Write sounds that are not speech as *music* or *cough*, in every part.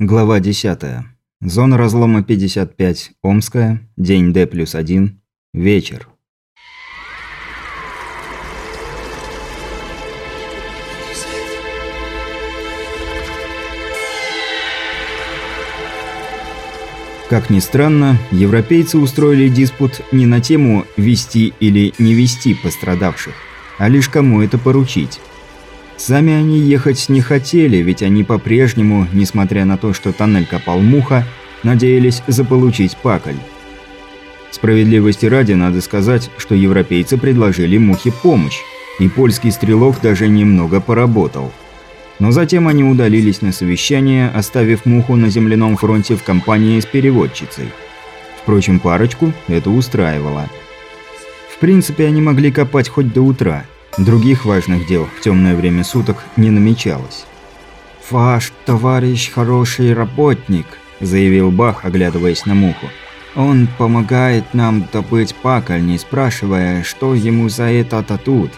Глава 10. Зона разлома 55. Омская. День Д плюс 1. Вечер. Как ни странно, европейцы устроили диспут не на тему «вести или не вести пострадавших», а лишь кому это поручить. Сами они ехать не хотели, ведь они по-прежнему, несмотря на то, что тоннель копал муха, надеялись заполучить пакль. Справедливости ради надо сказать, что европейцы предложили мухе помощь, и польский стрелок даже немного поработал. Но затем они удалились на совещание, оставив муху на земляном фронте в компании с переводчицей. Впрочем, парочку это устраивало. В принципе, они могли копать хоть до утра – Других важных дел в темное время суток не намечалось. «Ваш товарищ хороший работник», – заявил Бах, оглядываясь на муху. «Он помогает нам добыть паколь, не спрашивая, что ему за это дадут.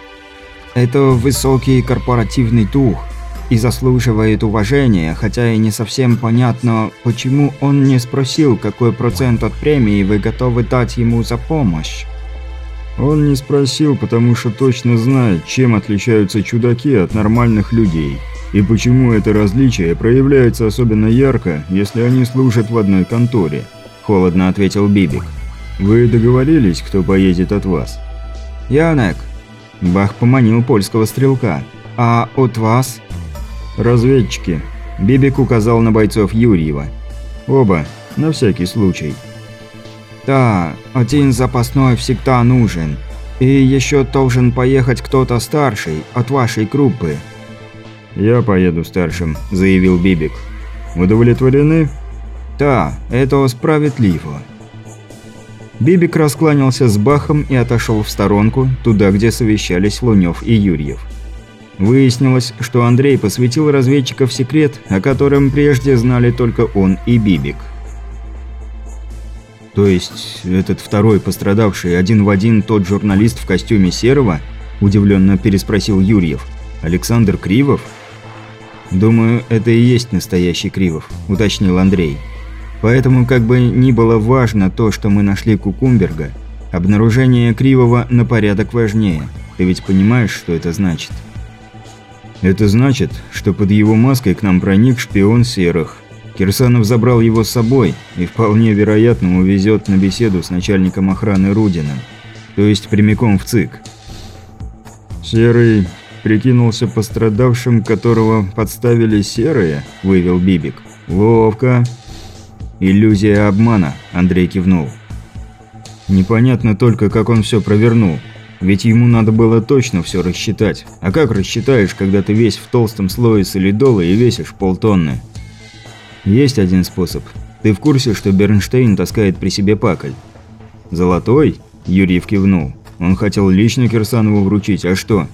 Это высокий корпоративный дух и заслуживает уважения, хотя и не совсем понятно, почему он не спросил, какой процент от премии вы готовы дать ему за помощь». Он не спросил, потому что точно знает, чем отличаются чудаки от нормальных людей. И почему это различие проявляется особенно ярко, если они служат в одной конторе. Холодно ответил Бибик. Вы договорились, кто поедет от вас? Янек. Бах поманил польского стрелка. А от вас? Разведчики. Бибик указал на бойцов Юрьева. Оба, на всякий случай. Да, один запасной всегда нужен. И еще должен поехать кто-то старший от вашей группы. «Я поеду старшим», – заявил Бибик. «Удовлетворены?» «Да, это справедливо». Бибик раскланялся с Бахом и отошел в сторонку, туда, где совещались Лунёв и Юрьев. Выяснилось, что Андрей посвятил разведчиков секрет, о котором прежде знали только он и Бибик – «То есть этот второй пострадавший один в один тот журналист в костюме серого?» – удивленно переспросил Юрьев. «Александр Кривов?» «Думаю, это и есть настоящий Кривов», – уточнил Андрей. «Поэтому как бы ни было важно то, что мы нашли Кукумберга, обнаружение Кривого на порядок важнее. Ты ведь понимаешь, что это значит?» «Это значит, что под его маской к нам проник шпион серых», Кирсанов забрал его с собой и вполне вероятно увезет на беседу с начальником охраны Рудиным, то есть прямиком в ЦИК. «Серый прикинулся пострадавшим, которого подставили серые?» – вывел Бибик. «Ловко!» «Иллюзия обмана», – Андрей кивнул. «Непонятно только, как он все провернул. Ведь ему надо было точно все рассчитать. А как рассчитаешь, когда ты весь в толстом слое солидола и весишь полтонны?» Есть один способ. Ты в курсе, что Бернштейн таскает при себе пакль? Золотой? Юрьев кивнул. Он хотел лично Кирсанову вручить, а что?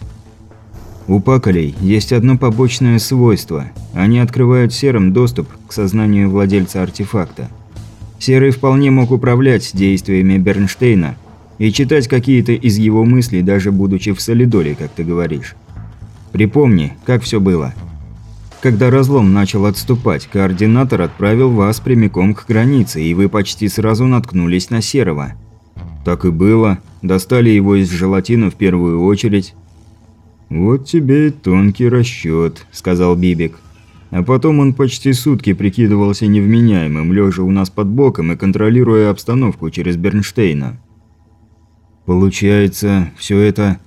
У паколей есть одно побочное свойство. Они открывают серым доступ к сознанию владельца артефакта. Серый вполне мог управлять действиями Бернштейна и читать какие-то из его мыслей, даже будучи в солидоле, как ты говоришь. Припомни, как все было. Когда разлом начал отступать, координатор отправил вас прямиком к границе, и вы почти сразу наткнулись на Серого. Так и было. Достали его из желатина в первую очередь. «Вот тебе и тонкий расчет», – сказал Бибик. А потом он почти сутки прикидывался невменяемым, лежа у нас под боком и контролируя обстановку через Бернштейна. Получается, все это...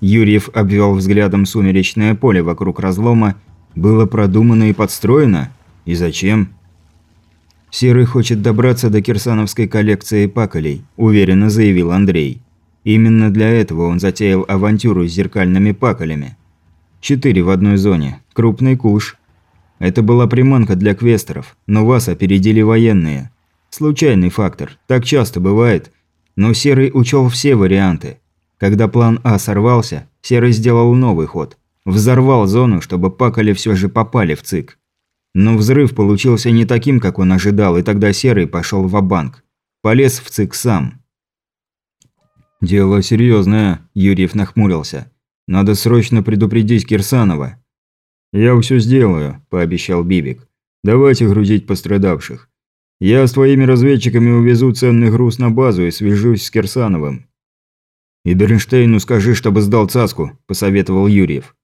Юрьев обвел взглядом сумеречное поле вокруг разлома было продумано и подстроено? И зачем? «Серый хочет добраться до кирсановской коллекции паколей», – уверенно заявил Андрей. Именно для этого он затеял авантюру с зеркальными паколями. Четыре в одной зоне. Крупный куш. Это была приманка для квестеров, но вас опередили военные. Случайный фактор, так часто бывает. Но Серый учел все варианты. Когда план А сорвался, Серый сделал новый ход. Взорвал зону, чтобы пакали все же попали в ЦИК. Но взрыв получился не таким, как он ожидал, и тогда Серый пошел в банк Полез в ЦИК сам. «Дело серьезное», – Юрьев нахмурился. «Надо срочно предупредить Кирсанова». «Я все сделаю», – пообещал Бибик. Давайте грузить пострадавших. Я с твоими разведчиками увезу ценный груз на базу и свяжусь с Кирсановым». «И Бернштейну скажи, чтобы сдал цаску», – посоветовал Юрьев.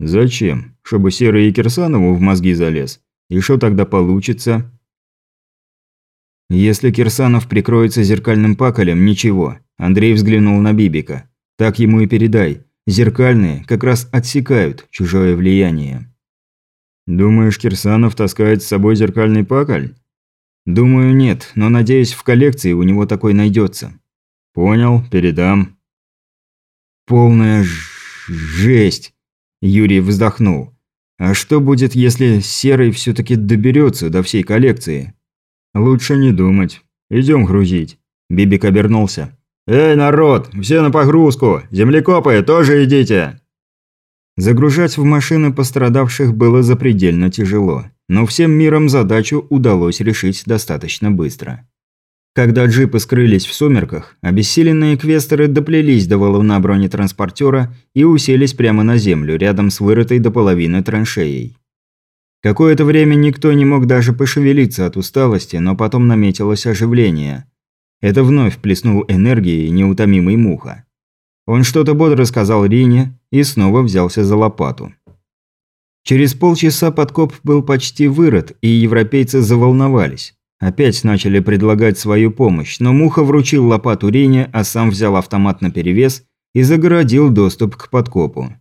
«Зачем? Чтобы Серый и Кирсанову в мозги залез? И что тогда получится?» «Если Кирсанов прикроется зеркальным паколем, ничего». Андрей взглянул на Бибика. «Так ему и передай. Зеркальные как раз отсекают чужое влияние». «Думаешь, Кирсанов таскает с собой зеркальный паколь?» «Думаю, нет, но надеюсь, в коллекции у него такой найдется». «Понял, передам». «Полная жесть!» Юрий вздохнул. «А что будет, если Серый все таки доберется до всей коллекции?» «Лучше не думать. Идем грузить». Бибик обернулся. «Эй, народ, все на погрузку! Землекопы, тоже идите!» Загружать в машины пострадавших было запредельно тяжело, но всем миром задачу удалось решить достаточно быстро. Когда джипы скрылись в сумерках, обессиленные квестеры доплелись до валуна бронетранспортера и уселись прямо на землю, рядом с вырытой до половины траншеей. Какое-то время никто не мог даже пошевелиться от усталости, но потом наметилось оживление. Это вновь плеснул энергией неутомимый Муха. Он что-то бодро сказал Рине и снова взялся за лопату. Через полчаса подкоп был почти вырыт, и европейцы заволновались. Опять начали предлагать свою помощь, но Муха вручил лопату Рине, а сам взял автомат на перевес и загородил доступ к подкопу.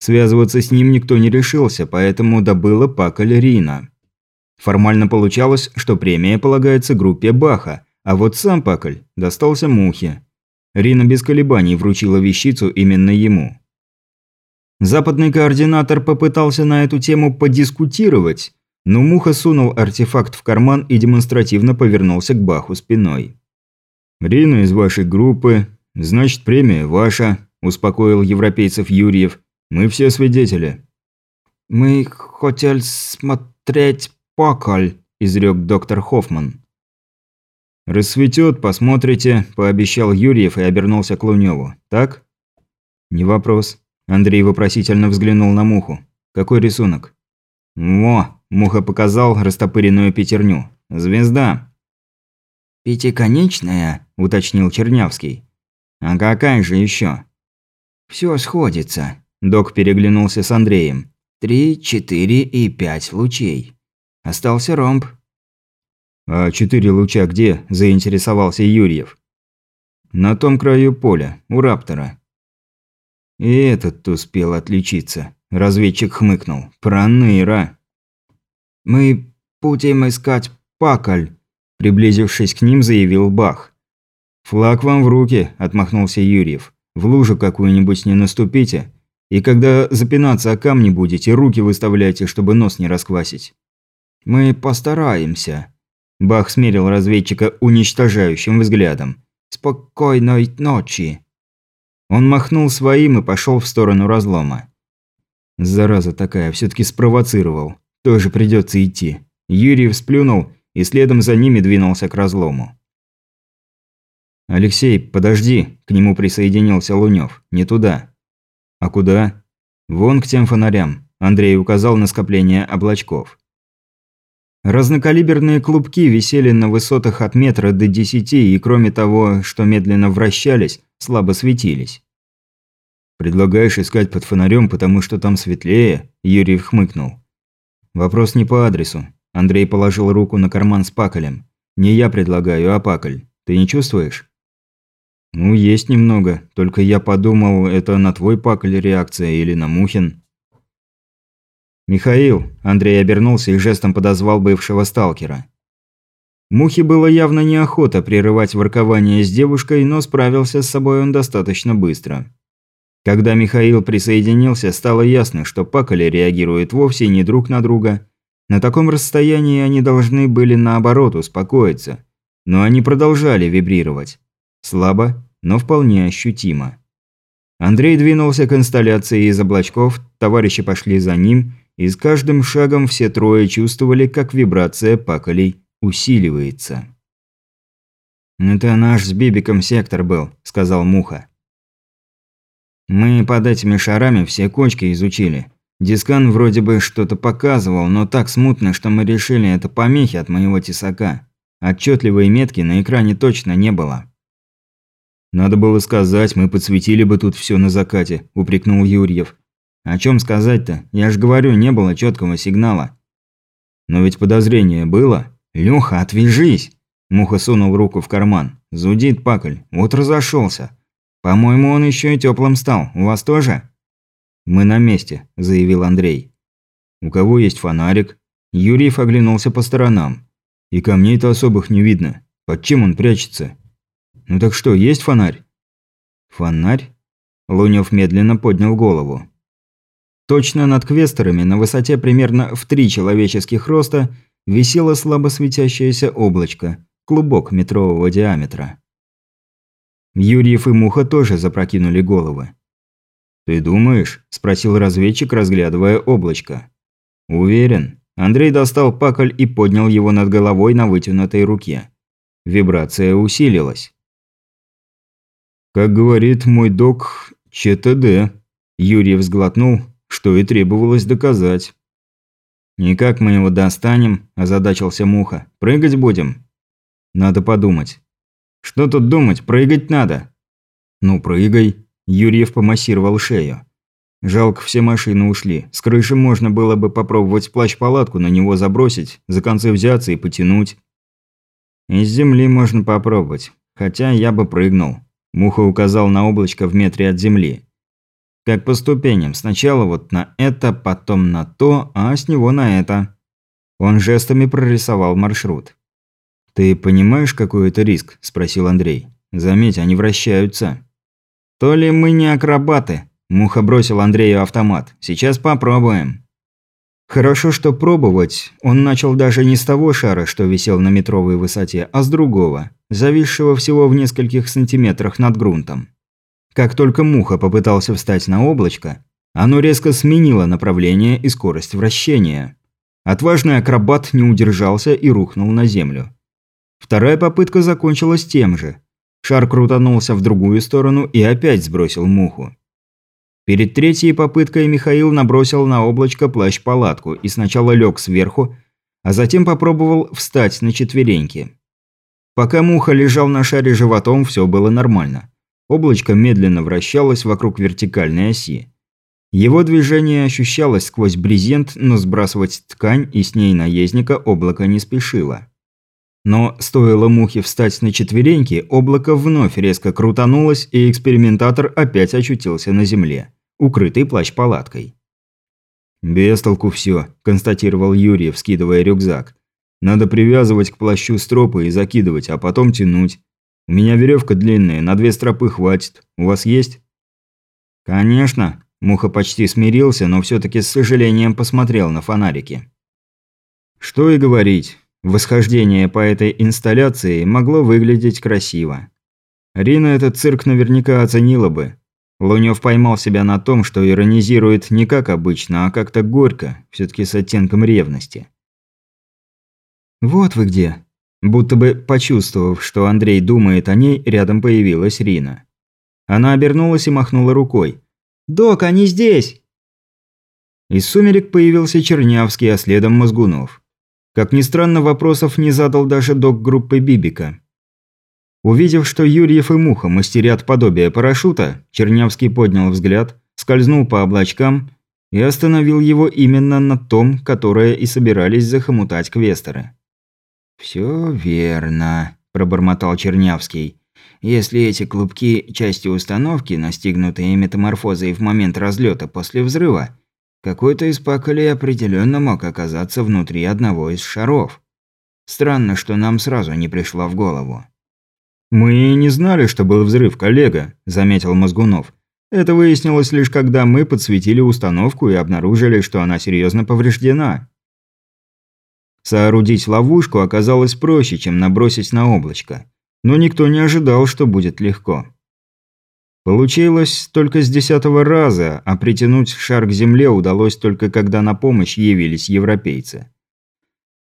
Связываться с ним никто не решился, поэтому добыла пакаль Рина. Формально получалось, что премия полагается группе Баха, а вот сам пакаль достался Мухе. Рина без колебаний вручила вещицу именно ему. Западный координатор попытался на эту тему подискутировать, но Муха сунул артефакт в карман и демонстративно повернулся к Баху спиной. «Рина из вашей группы, значит премия ваша», – успокоил европейцев Юрьев – мы все свидетели». «Мы хотели смотреть поколь», – изрек доктор Хоффман. «Рассветет, посмотрите», – пообещал Юрьев и обернулся к Лунёву. «Так?» «Не вопрос». Андрей вопросительно взглянул на Муху. «Какой рисунок?» «Во!» – Муха показал растопыренную пятерню. «Звезда». «Пятиконечная?» – уточнил Чернявский. «А какая же еще? «Все сходится. Док переглянулся с Андреем. «Три, четыре и пять лучей. Остался ромб». «А четыре луча где?» – заинтересовался Юрьев. «На том краю поля, у Раптора». И этот успел отличиться. Разведчик хмыкнул. «Проныра». «Мы будем искать пакаль», – приблизившись к ним, заявил Бах. «Флаг вам в руки», – отмахнулся Юрьев. «В лужу какую-нибудь не наступите, и когда запинаться о камни будете, руки выставляйте, чтобы нос не расквасить. Мы постараемся. Бах смерил разведчика уничтожающим взглядом. Спокойной ночи. Он махнул своим и пошел в сторону разлома. Зараза такая, все-таки спровоцировал. Тоже придется идти. Юрий всплюнул и следом за ними двинулся к разлому. «Алексей, подожди!» – к нему присоединился Лунёв. «Не туда!» «А куда?» «Вон к тем фонарям», – Андрей указал на скопление облачков. Разнокалиберные клубки висели на высотах от метра до десяти и, кроме того, что медленно вращались, слабо светились. «Предлагаешь искать под фонарем, потому что там светлее?» – Юрий хмыкнул. «Вопрос не по адресу». Андрей положил руку на карман с паколем. «Не я предлагаю, а паколь. Ты не чувствуешь?» «Ну, есть немного. Только я подумал, это на твой пакль реакция или на Мухин». «Михаил», – Андрей обернулся и жестом подозвал бывшего сталкера. Мухе было явно неохота прерывать воркование с девушкой, но справился с собой он достаточно быстро. Когда Михаил присоединился, стало ясно, что пакали реагируют вовсе не друг на друга. На таком расстоянии они должны были наоборот успокоиться. Но они продолжали вибрировать. Слабо, но вполне ощутимо. Андрей двинулся к инсталляции из облачков, товарищи пошли за ним, и с каждым шагом все трое чувствовали, как вибрация паколей усиливается. «Это наш с Бибиком сектор был», – сказал Муха. «Мы под этими шарами все кочки изучили. Дискан вроде бы что-то показывал, но так смутно, что мы решили, это помехи от моего тесака. Отчетливой метки на экране точно не было. «Надо было сказать, мы подсветили бы тут все на закате», – упрекнул Юрьев. «О чем сказать-то? Я ж говорю, не было четкого сигнала». «Но ведь подозрение было?» «Лёха, отвяжись!» Муха сунул руку в карман. «Зудит пакль. Вот разошелся. По-моему, он еще и теплым стал. У вас тоже?» «Мы на месте», – заявил Андрей. «У кого есть фонарик?» Юрьев оглянулся по сторонам. «И камней-то особых не видно. Под чем он прячется?» «Ну так что, есть фонарь?» «Фонарь?» Лунёв медленно поднял голову. Точно над квестерами, на высоте примерно в три человеческих роста, висело слабо светящееся облачко, клубок метрового диаметра. Юрьев и Муха тоже запрокинули головы. «Ты думаешь?» – спросил разведчик, разглядывая облачко. «Уверен». Андрей достал пакль и поднял его над головой на вытянутой руке. Вибрация усилилась. «Как говорит мой док, ЧТД», – Юрий взглотнул, что и требовалось доказать. «И как мы его достанем?» – озадачился Муха. «Прыгать будем?» «Надо подумать». «Что тут думать? Прыгать надо». «Ну, прыгай». Юрьев помассировал шею. Жалко, все машины ушли. С крыши можно было бы попробовать плащ-палатку на него забросить, за концы взяться и потянуть. Из земли можно попробовать. Хотя я бы прыгнул. Муха указал на облачко в метре от земли. Как по ступеням. Сначала вот на это, потом на то, а с него на это. Он жестами прорисовал маршрут. «Ты понимаешь, какой это риск?» – спросил Андрей. «Заметь, они вращаются». «То ли мы не акробаты?» – Муха бросил Андрею автомат. «Сейчас попробуем». Хорошо, что пробовать он начал даже не с того шара, что висел на метровой высоте, а с другого, зависшего всего в нескольких сантиметрах над грунтом. Как только Муха попытался встать на облачко, оно резко сменило направление и скорость вращения. Отважный акробат не удержался и рухнул на землю. Вторая попытка закончилась тем же. Шар крутанулся в другую сторону и опять сбросил муху. Перед третьей попыткой Михаил набросил на облачко плащ-палатку и сначала лег сверху, а затем попробовал встать на четвереньки. Пока муха лежал на шаре животом, все было нормально. Облачко медленно вращалось вокруг вертикальной оси. Его движение ощущалось сквозь брезент, но сбрасывать ткань и с ней наездника облако не спешило. Но стоило мухе встать на четвереньки, облако вновь резко крутанулось, и экспериментатор опять очутился на земле, укрытый плащ-палаткой. «Без толку все», – констатировал Юрий, вскидывая рюкзак. «Надо привязывать к плащу стропы и закидывать, а потом тянуть. У меня веревка длинная, на две стропы хватит. У вас есть?» «Конечно», – Муха почти смирился, но все-таки с сожалением посмотрел на фонарики. Что и говорить, Восхождение по этой инсталляции могло выглядеть красиво. Рина этот цирк наверняка оценила бы. Лунёв поймал себя на том, что иронизирует не как обычно, а как-то горько, все таки с оттенком ревности. «Вот вы где!» Будто бы почувствовав, что Андрей думает о ней, рядом появилась Рина. Она обернулась и махнула рукой. «Док, они здесь!» Из сумерек появился Чернявский, а следом Мозгунов. Как ни странно, вопросов не задал даже док группы Бибика. Увидев, что Юрьев и Муха мастерят подобие парашюта, Чернявский поднял взгляд, скользнул по облачкам и остановил его именно на том, которое и собирались захомутать квестеры. «Все верно», – пробормотал Чернявский. «Если эти клубки – части установки, настигнутые метаморфозой в момент разлета после взрыва, какой-то из паколей определенно мог оказаться внутри одного из шаров. Странно, что нам сразу не пришло в голову. «Мы не знали, что был взрыв, коллега», – заметил Мозгунов. «Это выяснилось лишь когда мы подсветили установку и обнаружили, что она серьезно повреждена». Соорудить ловушку оказалось проще, чем набросить на облачко. Но никто не ожидал, что будет легко. Получилось только с десятого раза, а притянуть шар к земле удалось только когда на помощь явились европейцы.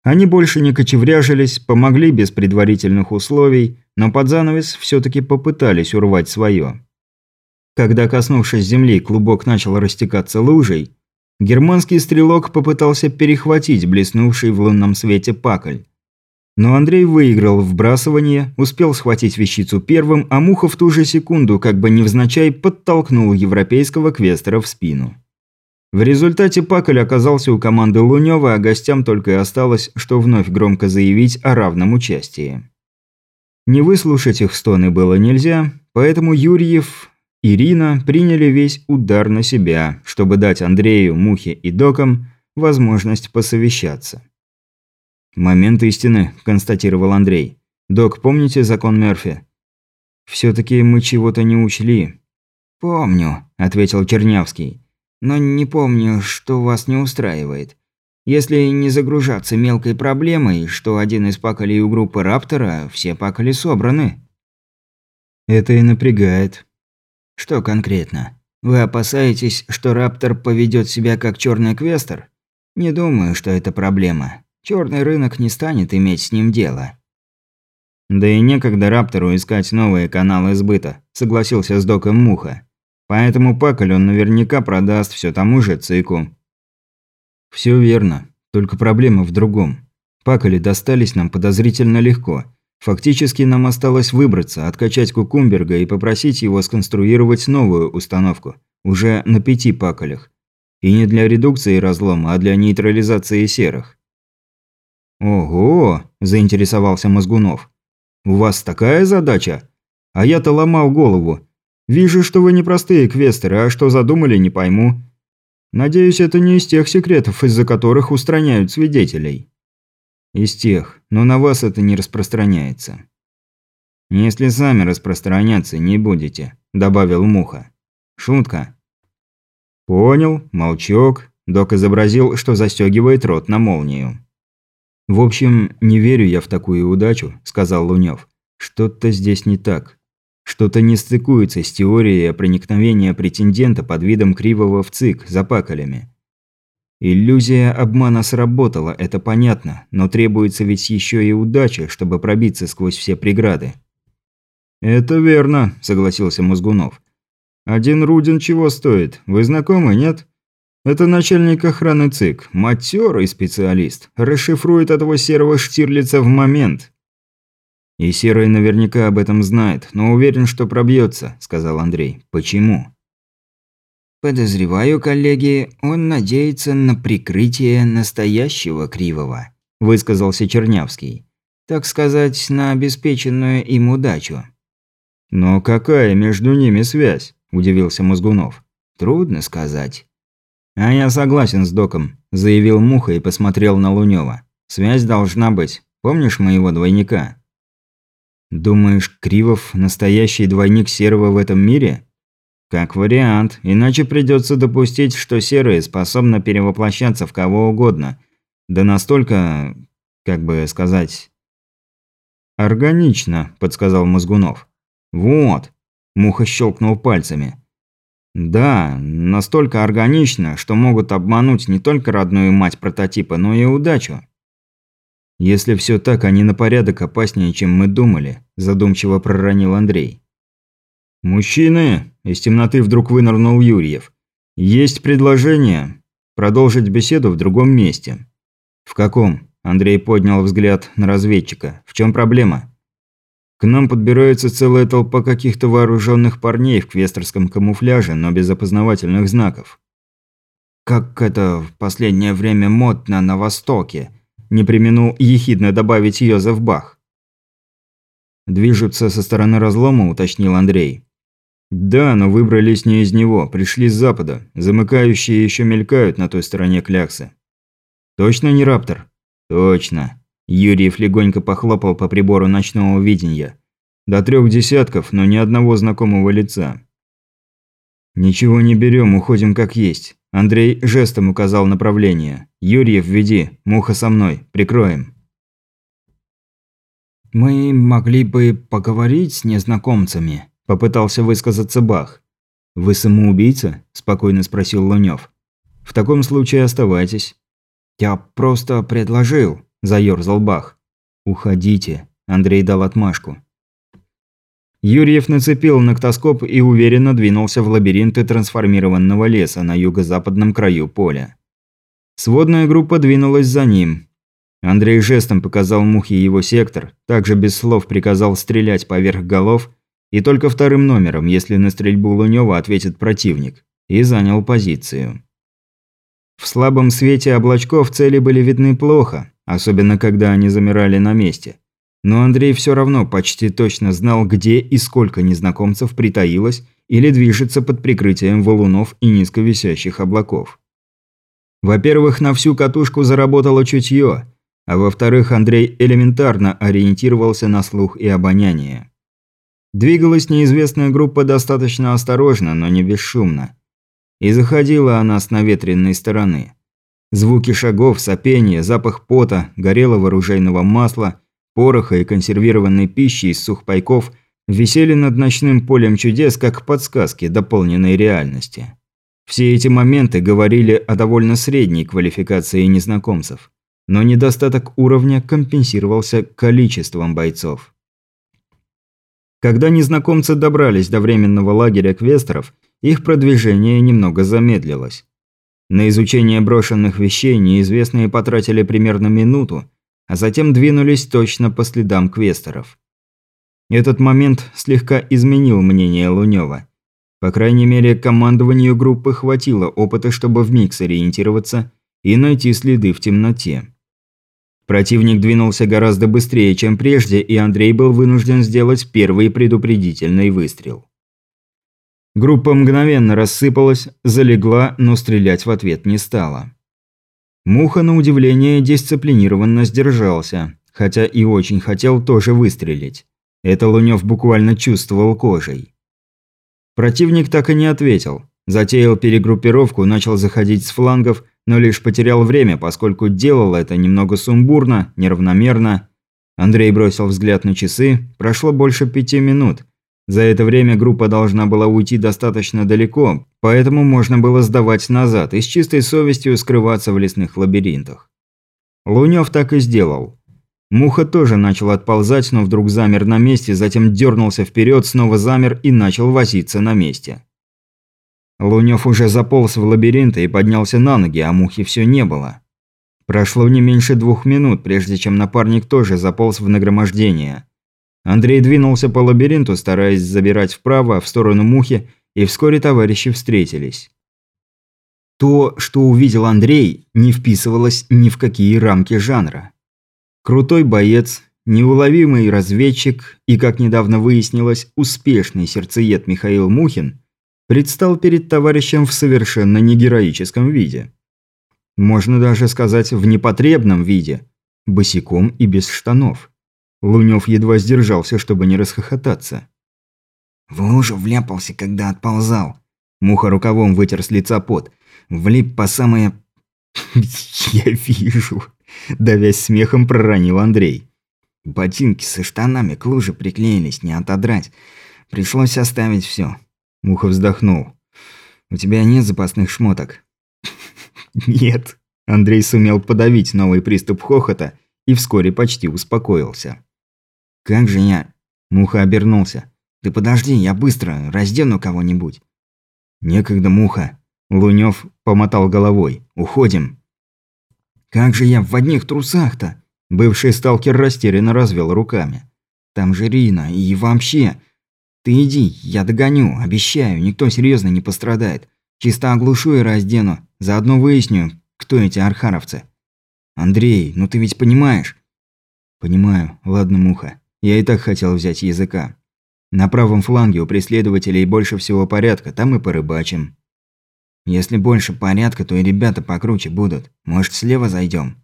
Они больше не кочевряжились, помогли без предварительных условий, но под занавес все-таки попытались урвать свое. Когда, коснувшись земли, клубок начал растекаться лужей, Германский стрелок попытался перехватить блеснувший в лунном свете пакль. Но Андрей выиграл вбрасывание, успел схватить вещицу первым, а Муха в ту же секунду, как бы невзначай, подтолкнул европейского квестера в спину. В результате Паколь оказался у команды Лунёва, а гостям только и осталось, что вновь громко заявить о равном участии. Не выслушать их стоны было нельзя, поэтому Юрьев, Ирина приняли весь удар на себя, чтобы дать Андрею, Мухе и Докам возможность посовещаться. «Момент истины», – констатировал Андрей. «Док, помните закон Мерфи?» «Все-таки мы чего-то не учли». «Помню», – ответил Чернявский. «Но не помню, что вас не устраивает. Если не загружаться мелкой проблемой, что один из паколей у группы Раптора, все паколи собраны». «Это и напрягает». «Что конкретно? Вы опасаетесь, что Раптор поведет себя как черный квестер? Не думаю, что это проблема. Черный рынок не станет иметь с ним дело. Да и некогда Раптору искать новые каналы сбыта, согласился с Доком Муха. Поэтому Паколь он наверняка продаст все тому же Цику. Все верно, только проблема в другом. Паколи достались нам подозрительно легко. Фактически нам осталось выбраться, откачать Кукумберга и попросить его сконструировать новую установку, уже на пяти паколях. И не для редукции разлома, а для нейтрализации серых. «Ого!» – заинтересовался Мозгунов. «У вас такая задача? А я-то ломал голову. Вижу, что вы не простые квестеры, а что задумали, не пойму. Надеюсь, это не из тех секретов, из-за которых устраняют свидетелей». «Из тех, но на вас это не распространяется». «Если сами распространяться не будете», – добавил Муха. «Шутка». «Понял, молчок». Док изобразил, что застегивает рот на молнию. «В общем, не верю я в такую удачу», – сказал Лунёв. «Что-то здесь не так. Что-то не стыкуется с теорией о проникновении претендента под видом кривого в ЦИК за паколями. Иллюзия обмана сработала, это понятно, но требуется ведь еще и удача, чтобы пробиться сквозь все преграды». «Это верно», – согласился Мозгунов. «Один Рудин чего стоит? Вы знакомы, нет?» Это начальник охраны ЦИК, матерый специалист, расшифрует этого серого Штирлица в момент. И Серый наверняка об этом знает, но уверен, что пробьется, сказал Андрей. Почему? Подозреваю, коллеги, он надеется на прикрытие настоящего Кривого, высказался Чернявский. Так сказать, на обеспеченную им удачу. Но какая между ними связь? удивился Мозгунов. Трудно сказать. «А я согласен с доком», – заявил Муха и посмотрел на Лунёва. «Связь должна быть. Помнишь моего двойника?» «Думаешь, Кривов – настоящий двойник Серого в этом мире?» «Как вариант. Иначе придется допустить, что Серые способны перевоплощаться в кого угодно. Да настолько, как бы сказать...» «Органично», – подсказал Мозгунов. «Вот». Муха щелкнул пальцами. Да, настолько органично, что могут обмануть не только родную мать прототипа, но и удачу. Если все так, они на порядок опаснее, чем мы думали, задумчиво проронил Андрей. Мужчины, из темноты вдруг вынырнул Юрьев. Есть предложение продолжить беседу в другом месте. В каком? Андрей поднял взгляд на разведчика. В чем проблема? К нам подбирается целая толпа каких-то вооруженных парней в квестерском камуфляже, но без опознавательных знаков. «Как это в последнее время модно на Востоке», – не применул ехидно добавить Йозеф Бах. «Движутся со стороны разлома», – уточнил Андрей. «Да, но выбрались не из него, пришли с запада. Замыкающие еще мелькают на той стороне кляксы». «Точно не Раптор?» «Точно. Юрьев легонько похлопал по прибору ночного видения. До трех десятков, но ни одного знакомого лица. «Ничего не берем, уходим как есть». Андрей жестом указал направление. «Юрьев, веди, муха со мной, прикроем». «Мы могли бы поговорить с незнакомцами», – попытался высказаться Бах. «Вы самоубийца?» – спокойно спросил Лунёв. «В таком случае оставайтесь». «Я просто предложил», – заёрзал Бах. «Уходите», – Андрей дал отмашку. Юрьев нацепил ноктоскоп и уверенно двинулся в лабиринты трансформированного леса на юго-западном краю поля. Сводная группа двинулась за ним. Андрей жестом показал Мухе его сектор, также без слов приказал стрелять поверх голов, и только вторым номером, если на стрельбу Лунёва ответит противник, и занял позицию. В слабом свете облачков цели были видны плохо, особенно когда они замирали на месте. Но Андрей все равно почти точно знал, где и сколько незнакомцев притаилось или движется под прикрытием валунов и низковисящих облаков. Во-первых, на всю катушку заработало чутье, а во-вторых, Андрей элементарно ориентировался на слух и обоняние. Двигалась неизвестная группа достаточно осторожно, но не бесшумно. И заходила она с наветренной стороны. Звуки шагов, сопения, запах пота, горелого оружейного масла, пороха и консервированной пищи из сухпайков висели над ночным полем чудес, как подсказки дополненной реальности. Все эти моменты говорили о довольно средней квалификации незнакомцев, но недостаток уровня компенсировался количеством бойцов. Когда незнакомцы добрались до временного лагеря квестеров, их продвижение немного замедлилось. На изучение брошенных вещей неизвестные потратили примерно минуту, а затем двинулись точно по следам квестеров. Этот момент слегка изменил мнение Лунёва. По крайней мере, командованию группы хватило опыта, чтобы вмиг сориентироваться и найти следы в темноте. Противник двинулся гораздо быстрее, чем прежде, и Андрей был вынужден сделать первый предупредительный выстрел. Группа мгновенно рассыпалась, залегла, но стрелять в ответ не стала. Муха, на удивление, дисциплинированно сдержался, хотя и очень хотел тоже выстрелить. Это Лунёв буквально чувствовал кожей. Противник так и не ответил. Затеял перегруппировку, начал заходить с флангов, но лишь потерял время, поскольку делал это немного сумбурно, неравномерно. Андрей бросил взгляд на часы, прошло больше пяти минут. За это время группа должна была уйти достаточно далеко, поэтому можно было сдавать назад и с чистой совестью скрываться в лесных лабиринтах. Лунёв так и сделал. Муха тоже начал отползать, но вдруг замер на месте, затем дернулся вперед, снова замер и начал возиться на месте. Лунёв уже заполз в лабиринт и поднялся на ноги, а мухи все не было. Прошло не меньше двух минут, прежде чем напарник тоже заполз в нагромождение. Андрей двинулся по лабиринту, стараясь забирать вправо, в сторону мухи, и вскоре товарищи встретились. То, что увидел Андрей, не вписывалось ни в какие рамки жанра. Крутой боец, неуловимый разведчик и, как недавно выяснилось, успешный сердцеед Михаил Мухин предстал перед товарищем в совершенно негероическом виде. Можно даже сказать, в непотребном виде, босиком и без штанов. Лунёв едва сдержался, чтобы не расхохотаться. «В лужу вляпался, когда отползал». Муха рукавом вытер с лица пот. Влип по самое... *laughs* «Я вижу», – давясь смехом проронил Андрей. Ботинки со штанами к луже приклеились, не отодрать. Пришлось оставить все. Муха вздохнул. «У тебя нет запасных шмоток?» *laughs* «Нет». Андрей сумел подавить новый приступ хохота и вскоре почти успокоился. «Как же я...» Муха обернулся. «Ты подожди, я быстро раздену кого-нибудь». «Некогда, Муха». Лунёв помотал головой. «Уходим». «Как же я в одних трусах-то?» Бывший сталкер растерянно развел руками. «Там же Рина, и вообще...» «Ты иди, я догоню, обещаю, никто серьезно не пострадает. Чисто оглушу и раздену, заодно выясню, кто эти архаровцы». «Андрей, ну ты ведь понимаешь?» «Понимаю. Ладно, Муха. Я и так хотел взять языка. На правом фланге у преследователей больше всего порядка, там и порыбачим. Если больше порядка, то и ребята покруче будут. Может, слева зайдем?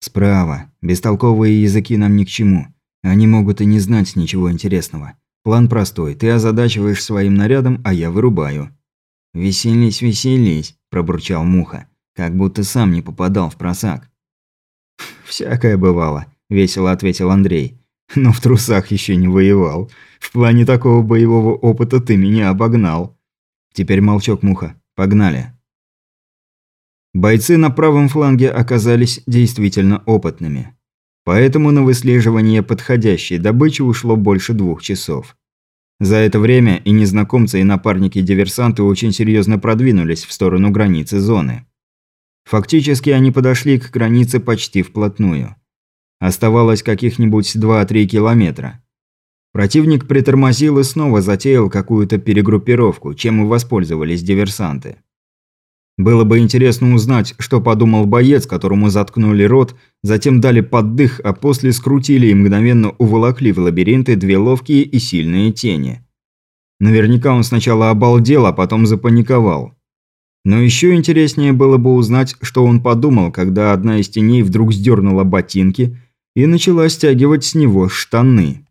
Справа. Бестолковые языки нам ни к чему. Они могут и не знать ничего интересного. План простой. Ты озадачиваешь своим нарядом, а я вырубаю. «Веселись, веселись», – пробурчал Муха, как будто сам не попадал в просак. «Всякое бывало», – весело ответил Андрей но в трусах еще не воевал. В плане такого боевого опыта ты меня обогнал. Теперь молчок, муха. Погнали. Бойцы на правом фланге оказались действительно опытными. Поэтому на выслеживание подходящей добычи ушло больше двух часов. За это время и незнакомцы, и напарники-диверсанты очень серьезно продвинулись в сторону границы зоны. Фактически они подошли к границе почти вплотную. Оставалось каких-нибудь 2-3 километра. Противник притормозил и снова затеял какую-то перегруппировку, чем и воспользовались диверсанты. Было бы интересно узнать, что подумал боец, которому заткнули рот, затем дали поддых, а после скрутили и мгновенно уволокли в лабиринты две ловкие и сильные тени. Наверняка он сначала обалдел, а потом запаниковал. Но еще интереснее было бы узнать, что он подумал, когда одна из теней вдруг сдернула ботинки и начала стягивать с него штаны.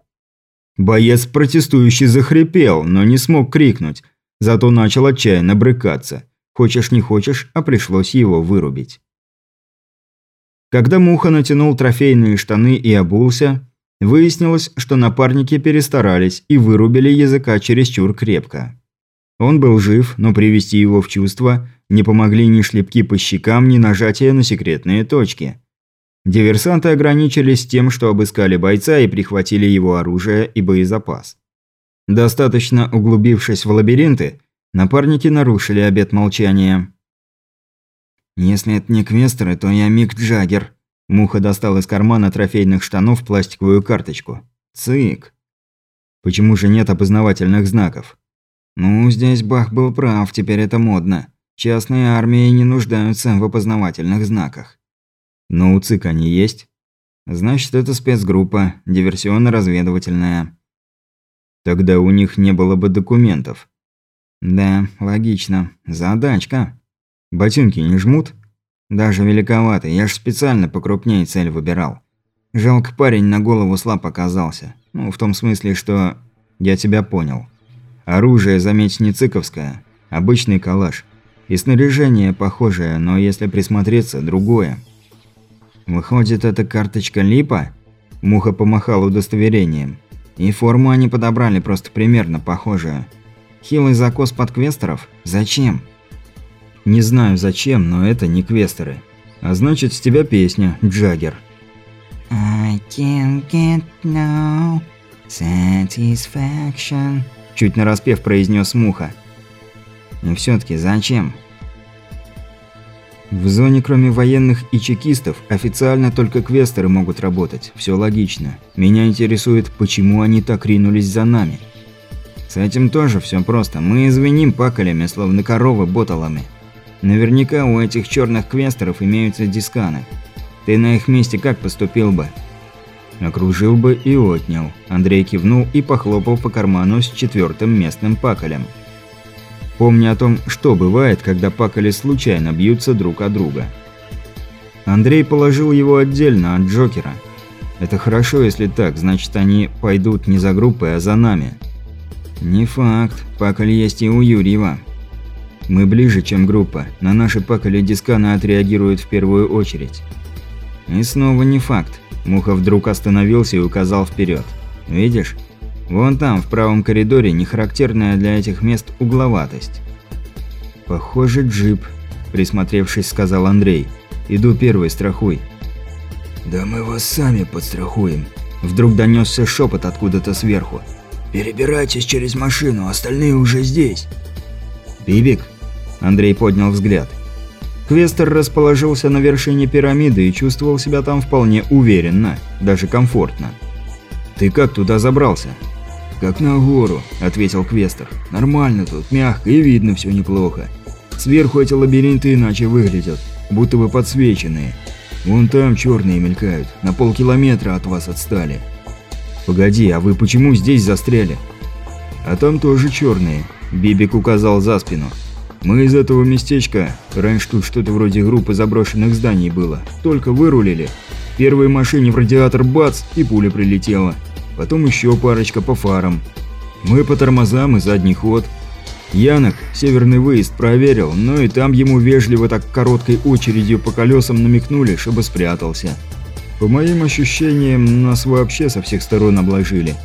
Боец протестующий захрипел, но не смог крикнуть, зато начал отчаянно брыкаться. Хочешь не хочешь, а пришлось его вырубить. Когда Муха натянул трофейные штаны и обулся, выяснилось, что напарники перестарались и вырубили языка чересчур крепко. Он был жив, но привести его в чувство не помогли ни шлепки по щекам, ни нажатия на секретные точки. Диверсанты ограничились тем, что обыскали бойца и прихватили его оружие и боезапас. Достаточно углубившись в лабиринты, напарники нарушили обет молчания. «Если это не квестеры, то я Мик Джаггер», Муха достал из кармана трофейных штанов пластиковую карточку. «Цик». «Почему же нет опознавательных знаков?» Ну, здесь Бах был прав, теперь это модно. Частные армии не нуждаются в опознавательных знаках. Но у ЦИК они есть? Значит, это спецгруппа, диверсионно-разведывательная. Тогда у них не было бы документов. Да, логично. Задачка. Ботинки не жмут? Даже великоваты, я ж специально покрупнее цель выбирал. Жалко парень на голову слаб оказался. Ну, в том смысле, что... Я тебя понял. Оружие, заметь, не циковское. Обычный калаш. И снаряжение похожее, но если присмотреться, другое. Выходит, это карточка Липа? Муха помахал удостоверением. И форму они подобрали просто примерно похожую. Хилый закос под квестеров? Зачем? Не знаю зачем, но это не квестеры. А значит, с тебя песня, Джаггер. I can't get no satisfaction. Чуть нараспев произнес Муха. И все-таки зачем? В зоне, кроме военных и чекистов, официально только квестеры могут работать. Все логично. Меня интересует, почему они так ринулись за нами. С этим тоже все просто. Мы извиним пакалями, словно коровы боталами. Наверняка у этих черных квестеров имеются дисканы. Ты на их месте как поступил бы? Окружил бы и отнял. Андрей кивнул и похлопал по карману с четвертым местным пакалем. Помни о том, что бывает, когда пакали случайно бьются друг о друга. Андрей положил его отдельно от Джокера. Это хорошо, если так, значит они пойдут не за группой, а за нами. Не факт, пакаль есть и у Юрьева. Мы ближе, чем группа, на наши пакали дисканы отреагируют в первую очередь. И снова не факт. Муха вдруг остановился и указал вперед. «Видишь? Вон там, в правом коридоре, нехарактерная для этих мест угловатость». «Похоже, джип», – присмотревшись, сказал Андрей. «Иду первый, страхуй». «Да мы вас сами подстрахуем», – вдруг донесся шепот откуда-то сверху. «Перебирайтесь через машину, остальные уже здесь». «Бибик?» – Андрей поднял взгляд. Квестер расположился на вершине пирамиды и чувствовал себя там вполне уверенно, даже комфортно. «Ты как туда забрался?» «Как на гору», – ответил Квестер. «Нормально тут, мягко и видно все неплохо. Сверху эти лабиринты иначе выглядят, будто бы подсвеченные. Вон там черные мелькают, на полкилометра от вас отстали». «Погоди, а вы почему здесь застряли?» «А там тоже черные», – Бибик указал за спину. Мы из этого местечка, раньше тут что-то вроде группы заброшенных зданий было, только вырулили. Первой машине в радиатор бац, и пуля прилетела. Потом еще парочка по фарам. Мы по тормозам и задний ход. Янок северный выезд проверил, но и там ему вежливо так короткой очередью по колесам намекнули, чтобы спрятался. По моим ощущениям, нас вообще со всех сторон обложили.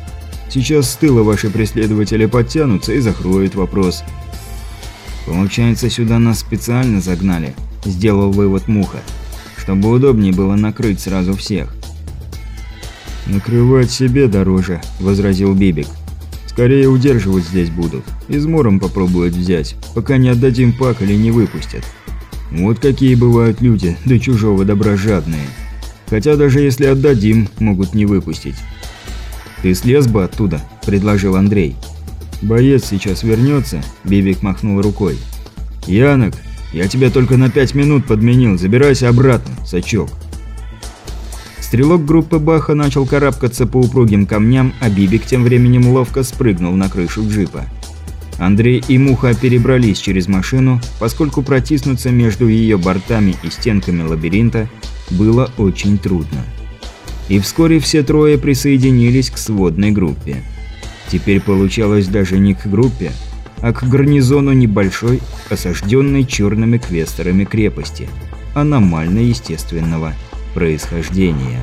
Сейчас с тыла ваши преследователи подтянутся и закроют вопрос. Получается, сюда нас специально загнали, сделал вывод Муха, чтобы удобнее было накрыть сразу всех. «Накрывать себе дороже», – возразил Бибик. «Скорее удерживать здесь будут. Измором попробуют взять, пока не отдадим пак или не выпустят. Вот какие бывают люди, до чужого добра жадные. Хотя даже если отдадим, могут не выпустить. «Ты слез бы оттуда», – предложил Андрей. «Боец сейчас вернется», – Бибик махнул рукой. «Янок, я тебя только на пять минут подменил, забирайся обратно, сачок». Стрелок группы Баха начал карабкаться по упругим камням, а Бибик тем временем ловко спрыгнул на крышу джипа. Андрей и Муха перебрались через машину, поскольку протиснуться между ее бортами и стенками лабиринта было очень трудно. И вскоре все трое присоединились к сводной группе. Теперь получалось даже не к группе, а к гарнизону небольшой, осажденной черными квесторами крепости, аномально естественного происхождения.